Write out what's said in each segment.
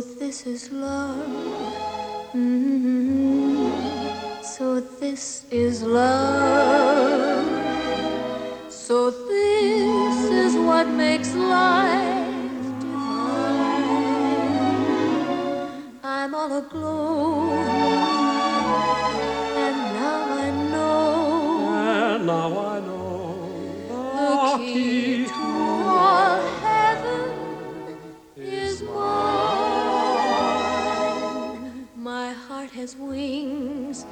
this is love. Mm-hmm. So this is love. So this is what makes life divine. I'm all aglow. And now I know And now I has wings,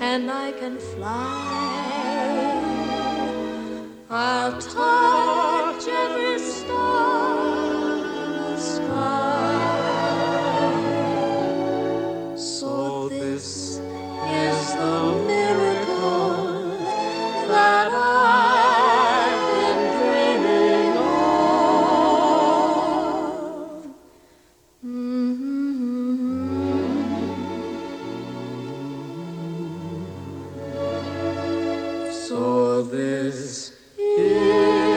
and I can fly. I'll touch This is